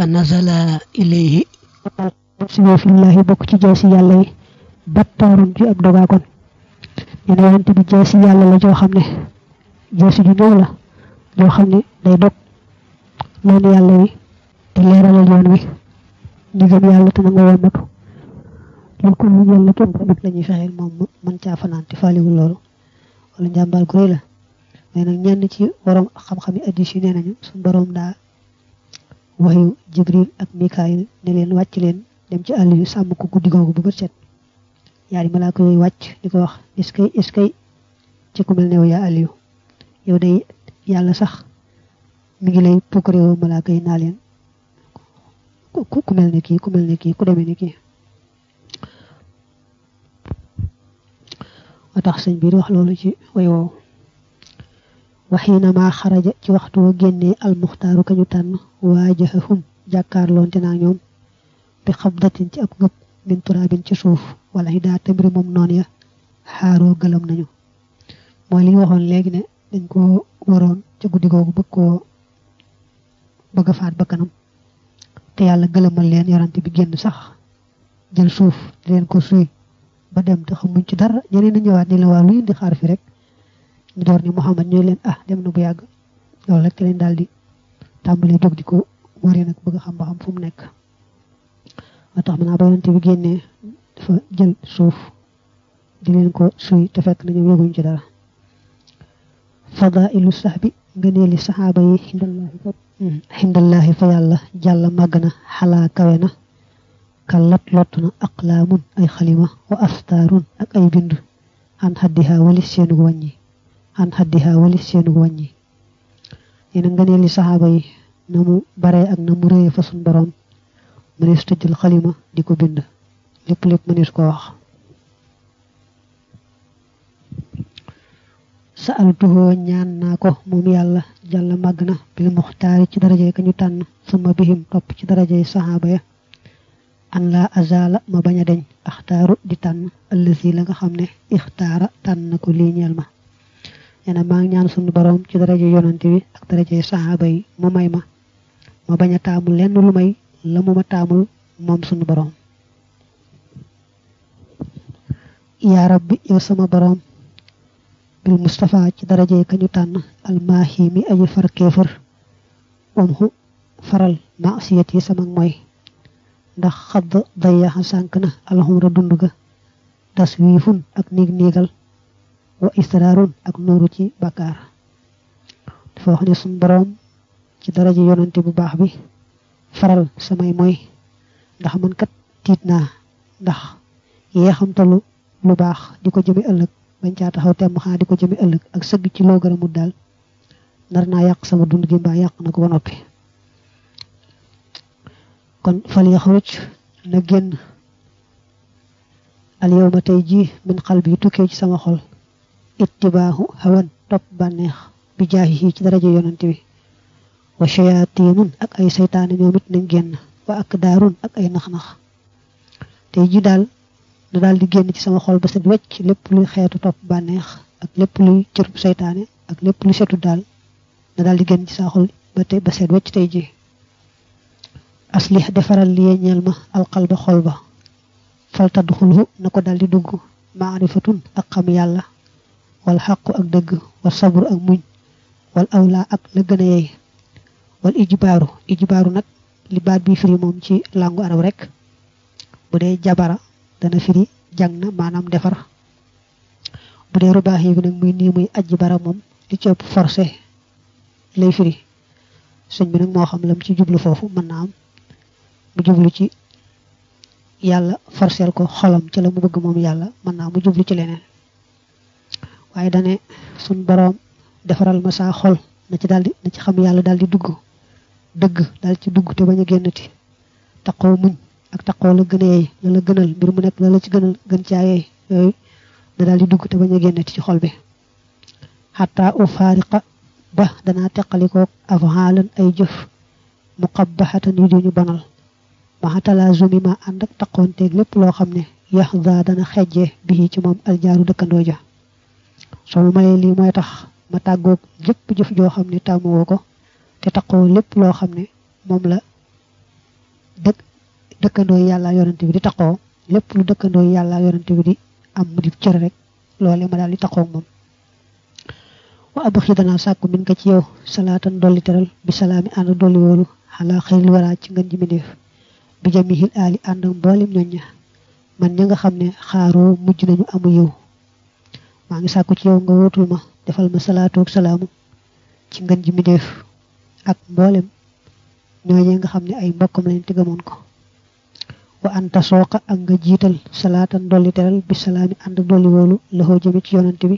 fa nazala ilayhi. Siyoofillahi bokk ci jaasi yàlla yi. Battaarun ci ab dogaa kon ñu ne yonent bi jaasi yàlla la joo xam ne jaasi ju ñëw la joo xam ne day dog noonu yàlla yi te leeralal yoon wi. Ñu gëm yàlla te nga wommatu. Loolu ko ñu yàlla képp tamit la ñuy fexeel moom mën caa fanaan te faaliwul loolu. Wala gu rëy la. Mais nag ñenn ci waroom xam-xami addis yi nee nañu suñu borom daa waxyu jibril ak mikaayil ne leen wàcc leen dem ci àll yu ko guddi googu ba bët set yaari malaaka yooyu wàcc wax est-ce que ci ku mel ne yu yow day yàlla sax mi ngi lay pokkaréwoo malaaka yi naa leen. Ku mel kii ku mel kii ku demee ne kii. Wa tax sëñ biir wax loolu ci way woowu waxiina maa xaraja ci waxtu wa génnee almuxtaaru kañu tànn waajahahum jàkkaarloonte naa ñoom bi xabdatin ci ab ngëb min turaabin ci suuf wala xidaa tamri moom noon ya xaaroo gëlam nañu. Mooy li ñu waxoon léegi ne dañ ko waroon ca guddi bëgg koo bëgg faat ba kanam te yàlla gëlëmal leen yorante bi génn sax jël suuf di leen ko suy ba dem te xamuñ ci dara. Ñeneen ñëwaat ni la xaar fi rek ñu door ni Muhammad ñooy leen ah dem na bu yàgg loolu rek leen daal di tàmbalee jóg di ko wari nag bëgg xam ba xam fu mu nekk moo tax mën naa ba yonante bi génnee dafa jël suuf di leen ko suy te fekk na ñoom yëguñ ci dara fadailu sahbi ngëneeli saxaaba yi xindallaahi fa xindallaahi fa yàlla jàlla màgg na xalaa kawe na kallat lott na aqlaamun ay xalima wa astaarun ak ay bind an xaddiha walis seenug wàññi an xaddiha walis seenug wàññi. Nee na ngëneeli saxaaba yi na mu bare ak na mu rëye fa suñ boroom mënees tëjjal xalima di ko bind. Lépp lépp mënees ko wax. Sa altuhoo ñaan naa ko moom yàlla jàlla màgg na bil muxtaari ci daraje ka ñu tànn suma bihim topp ci darajey saxaaba ya. An la azala ma bañ a deñ axtaaru di tànn ëllësi la nga xam ne ixtaara tànn na ko lii ñeel nee maa ngi ñaan sunu borom ci daraje yonante bi ak daraje saxaaba yi mu may ma. Ma bañ a taamul lenn lu may la mu ma taamul moom sunu borom. Yaa rabbi yow sama borom bil Mustafa ci daraje ka ñu tànn almaahi mi aji far umhu faral maasiyat yi sama mooy. Ndax xadd dayaxa sànk na alxumra dund ga das wiifun ak niig niigal wa israarun ak nuuru ci bakkaar. Dafa wax ne suñ boroom ci daraja yonante bu baax bi faral samay mooy ndax man kat tiit naa ndax lu baax di ko jëme ëllëg bañ caa taxaw temm xaa di ko jëme ëllëg ak sëgg ci loo gën a mut daal nar naa yàq sama dund gi mbaa yàq na ko ba noppi. Kon fal yaxruj na génn. Al yawma tey ji min xal bi tukkee ci sama xol ittibaahu hawan topp bànneex bi jaahi ci daraja yonante bi. Wa shayatinun ak ay saytaane ñoom it nañ génn. Wa ak daarun ak ay nax-nax. Tey ji daal na daal di génn ci sama xol ba set wecc luy xeetu topp bànneex ak lépp luy cërub saytaane ak lépp lu setu daal na daal di génn ci sa xol ba tey ba set wecc tey ji aslih defaral li ñeel ma alqalba xol ba. Fal tadxulhu na ko daldi dugg. Maarifatun ak xam yàlla wal xaqu ak dëgg wal sabru ak muñ wal awla ak la gën a yey wal ijbaaru ijbaaru nag li baat bi firi moom ci làngu arab rek bu dee jabara dana firi jàng na maanaam defar bu dee rubaax yi bi nag muy nii muy ajji bara moom li ci ëpp forcé lay firi sëñ bi nag moo xam lam ci jublu foofu mën naa am mu jublu ci yàlla forcel ko xolam ci la mu bëgg moom yàlla mën naa mu jublu ci leneen waaye dane suñ boroom defaral ma saa xol na ci daldi na ci xam yàlla daldi dugg dëgg dal ci dugg te bañ a génnati. Taqoo muñ ak taqoo la gën a yeey la la gënal mbir mu nekk la la ci gënal gën caa yeey yooyu na daldi dugg te bañ a génnati ci xol bi. Xataa u faariqa ba danaa teqalikook afhaalan ay jëf muqabbaxatan yu duñu banal. Maxatalaa zumi ma ànd ak taqoonteeg lépp loo xam ne yax za dana xejje bii ci moom aljaaru dëkkandoo ja soo ma mayee lii mooy tax ma tàggoog lépp jëf joo xam ne tàmmuwoo ko te taqoo lépp loo xam ne moom la dëkk dëkkandoo yàlla yonante bi di taxoo lépp lu dëkkandoo yàlla yonante bi di am di cër rek loole ma daal di taxoo moom. Wa abu xidana sàkku min ka ci yow salaatan dolli teral bi salaami ànd dolli wóolu xalaa xëyri waraa ci ngën ji mindeef bi jamihil aali ànd ak mboolem ñoñ ña man ña nga xam ne xaaroo mujj nañu amu yiw maa ngi sàkku ci yow nga wóotul ma defal ma salaatu ak salaamu ci ngën ji mindeef ak mboolem ñooñee nga xam ay mbokkam lañ ko. Wa anta sooqa ak nga jiital salaatan dolli teral bi salaami ànd dolli wóolu loxoo jëme ci yonante bi.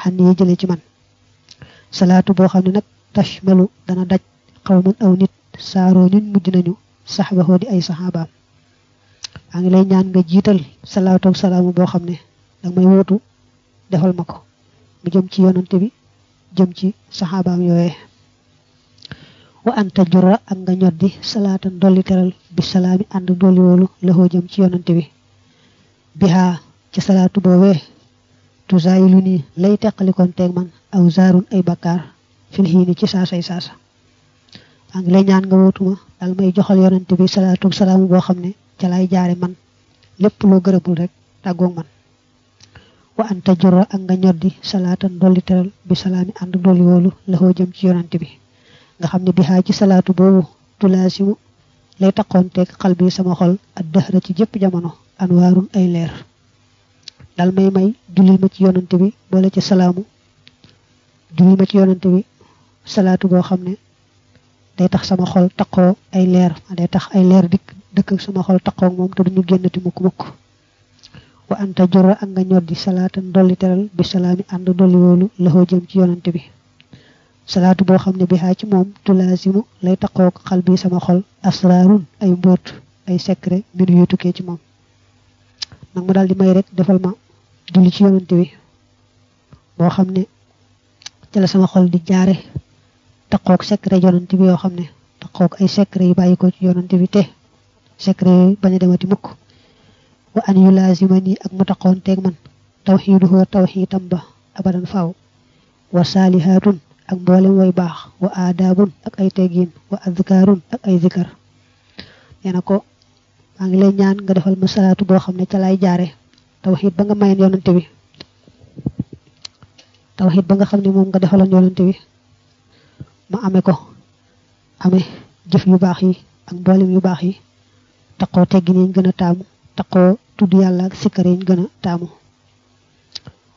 Xan yi jële ci man. Salaatu boo xam ne nag tashmalu dana daj xawman aw nit. Saaroo ñuñ mujj nañu sax baxoo di ay saxaabaam. Maa ngi lay ñaan nga jiital salaatu ak salaamu boo xam ne may wóotu defal ma ko. Mu jëm ci yonante bi jëm ci saxaabaam yooyee. Wa anta jura ak nga ñoddi salaatan dolli teral bi salaami ànd dolli wóolu laxoo jëm ci yonante bi. Bihaa ci salaatu boobee tusaayi lu nii lay teqalikoon teeg man aw zaarun ay bakkaar fil xiini ci saasay saasa. Maa ngi lay ñaan nga wootuma dal may joxal yonante bi salaatu salaamu boo xam ne lay jaare man. Lépp loo gërëmul rek man wa anta jura ak nga ñoddi salaatan dolli teral bi salaami ànd dolli wóolu laxoo jëm ci yonante bi. Nga xam ne bi xaa ci salaatu boobu tulaasimu lay taqoon teeg xal bi sama xol ak dëxra ci jëpp jamono anwaarun ay leer. Dal may may jullil ma ci yonante bi boole ci salaamu. Jullil ma ci yonante bi salaatu boo xam ne day tax sama xol taqoo ay leer day tax ay leer dikk dëkk sama xol taqoo moom te duñu génnati mukk mukk wa anta jura ak nga ñoddi salaatan dolli teral bi salaami ànd dolli wóolu laxoo jëm ci yonante bi. Salaatu boo xam ne bi xaa ci moom tulaasimu lay taqoo xal bi sama xol asraarun ay mbóot ay secret mbir yu tukkee ci moom. Nag ma daal di may rek defal ma julli ci yonante bi boo xam ne ci la sama xol di jaare taqoog secret yonante bi yoo xam ne taqoog ay secret yu bàyyi ko ci yonante bi te secret yooyu bañ a demati mukk wa an yu laazima nii ak mu taqoon teeg man tawxiiduhoo tawxiitam ba abadan faaw. Wa saalihaatun ak mboolem way baax wa aadaabun ak ay teggiin wa adkaarun ak ay zikar. Nee na ko maa ngi lay ñaan nga defal ma salaatu boo xam ne ca lay jaare. Tawxiid ba nga mayen yonante bi. Tawxiid ba nga xam ne moom nga defaloon yonante bi. Ma amee ko. Amee jëf yu baax yi ak yu baax yi. Taqoo teggin yiñ gën a taamu taqoo tudd yàlla ak sikkar yiñ gën a taamu.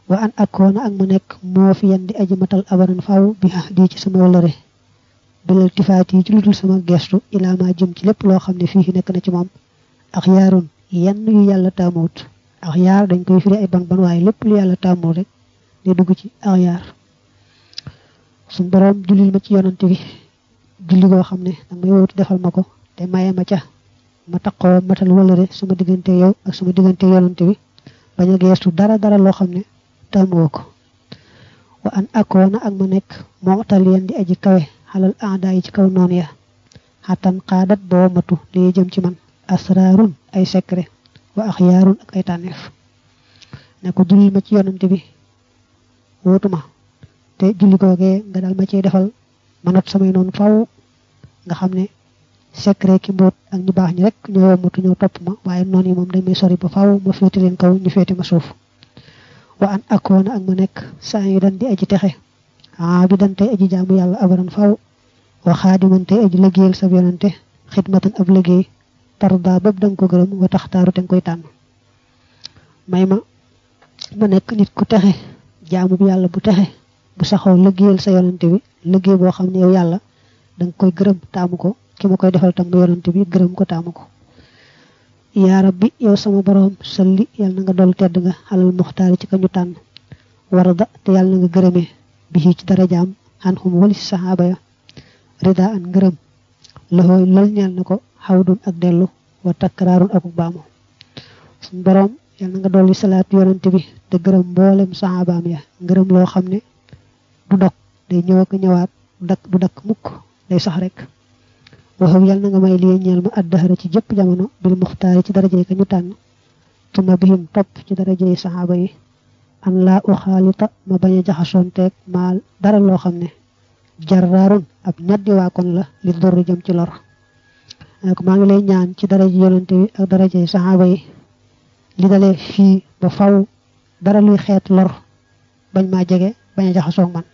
Wa an akoona ak mu nekk moo fi yan di aji matal abaran faaw bi di ci sama wëlëre bilal tifaat yi ci sama gestu ilaa ma jëm ci lépp loo xam ne fii nekk na ci moom. Ak yaarun yenn yu yàlla taamuwut. Ak yaar dañ koy firi ay ban ban waaye lépp lu yàlla taamuwut rek day dugg ci ak yaar suñ boroom jullil ma ci yonante bi. Julli goo xam ne danga may wootu defal ma ko te maye ma ca ma taqoo matal wëlëre sama diggante yow ak sama diggante yonante bi bañ a geestu dara dara loo xam ne taamuwoo ko. Wa an akoona ak ma nekk moo taliyan di aji kawe xalal aada yi ci kaw noonu ya. Xatan xaadat boo matu li jëm ci man. Asraarun ay secret. Wa axyaarun ak ay tànneef. Ne ko jullil ma ci yonante bi wootuma te julli googee nga dal ma ciy defal ma not samay noonu faw nga xam ne secret ki mbóot ak ñu baax ñi rek ñoo womatu ñoo topp ma waaye noonu yi moom dañ may sori ba faw ma féete leen kaw ñu féete ma suuf. Wa an akoona ak ma nekk saa yi dan di aji texe. Aa bi dan tey aji jaamu yàlla abaran faw. Wa xaadiman tey aji liggéeyal sa yonante xidmatan ab liggéey. Tarda bopp danga ko gërëm wa taxtaaru te nga koy tànn. May ma ma nekk nit ku jaamu bi yàlla bu texe bu saxoo liggéeyal sa yonante bi liggéey boo xam ne yow yàlla danga koy gërëm taamu ko ki ma koy defal tam yonante bi gërëm ko taamu ko yaa rabbi yow sama borom salli yàlla na nga dolli tedd nga xalal muxtaari ci ka ñu tànn warada te yàlla na nga gërëmee bi ci darajaam xan xum wali saxaaba ya. Rida an ngërëm loxooy lal ñeel na ko xawdun ak dellu wa takkaraarun akuk baamu suñ borom yàlla na nga dolli salaatu yonante bi te gërëm mboolem saxaabaam ya. Ngërëm loo xam ne du dog day ñëw ak ñëwaat du dakk du dakk mukk day sax rek waxam yal na nga may liye ñeel ma addahara ci jëpp jamono bil muxtaari ci daraje ka ñu tan tu ma bihim top ci daraje sahaba yi. An laa uxaalita ma baña a jaxasonteeg maal dara lo xam jarrarun ab ñaddi wa kon la li dorru jëm ci lor. Ko ma ngi lay ñaan ci daraje yonante bi ak daraje sahaba yi. Li dalé fi ba faw dara luy xeet lor bañ ma jege baña a man.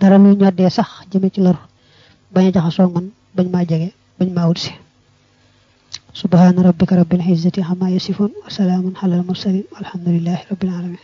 Dara luy ñoddee sax jëme ci lor baña a man. bañ ma jege bañ ma wut ci subhana rabbika rabbil izzati amma yasifun wa salamun alal mursalin walhamdulillahi rabbil alamin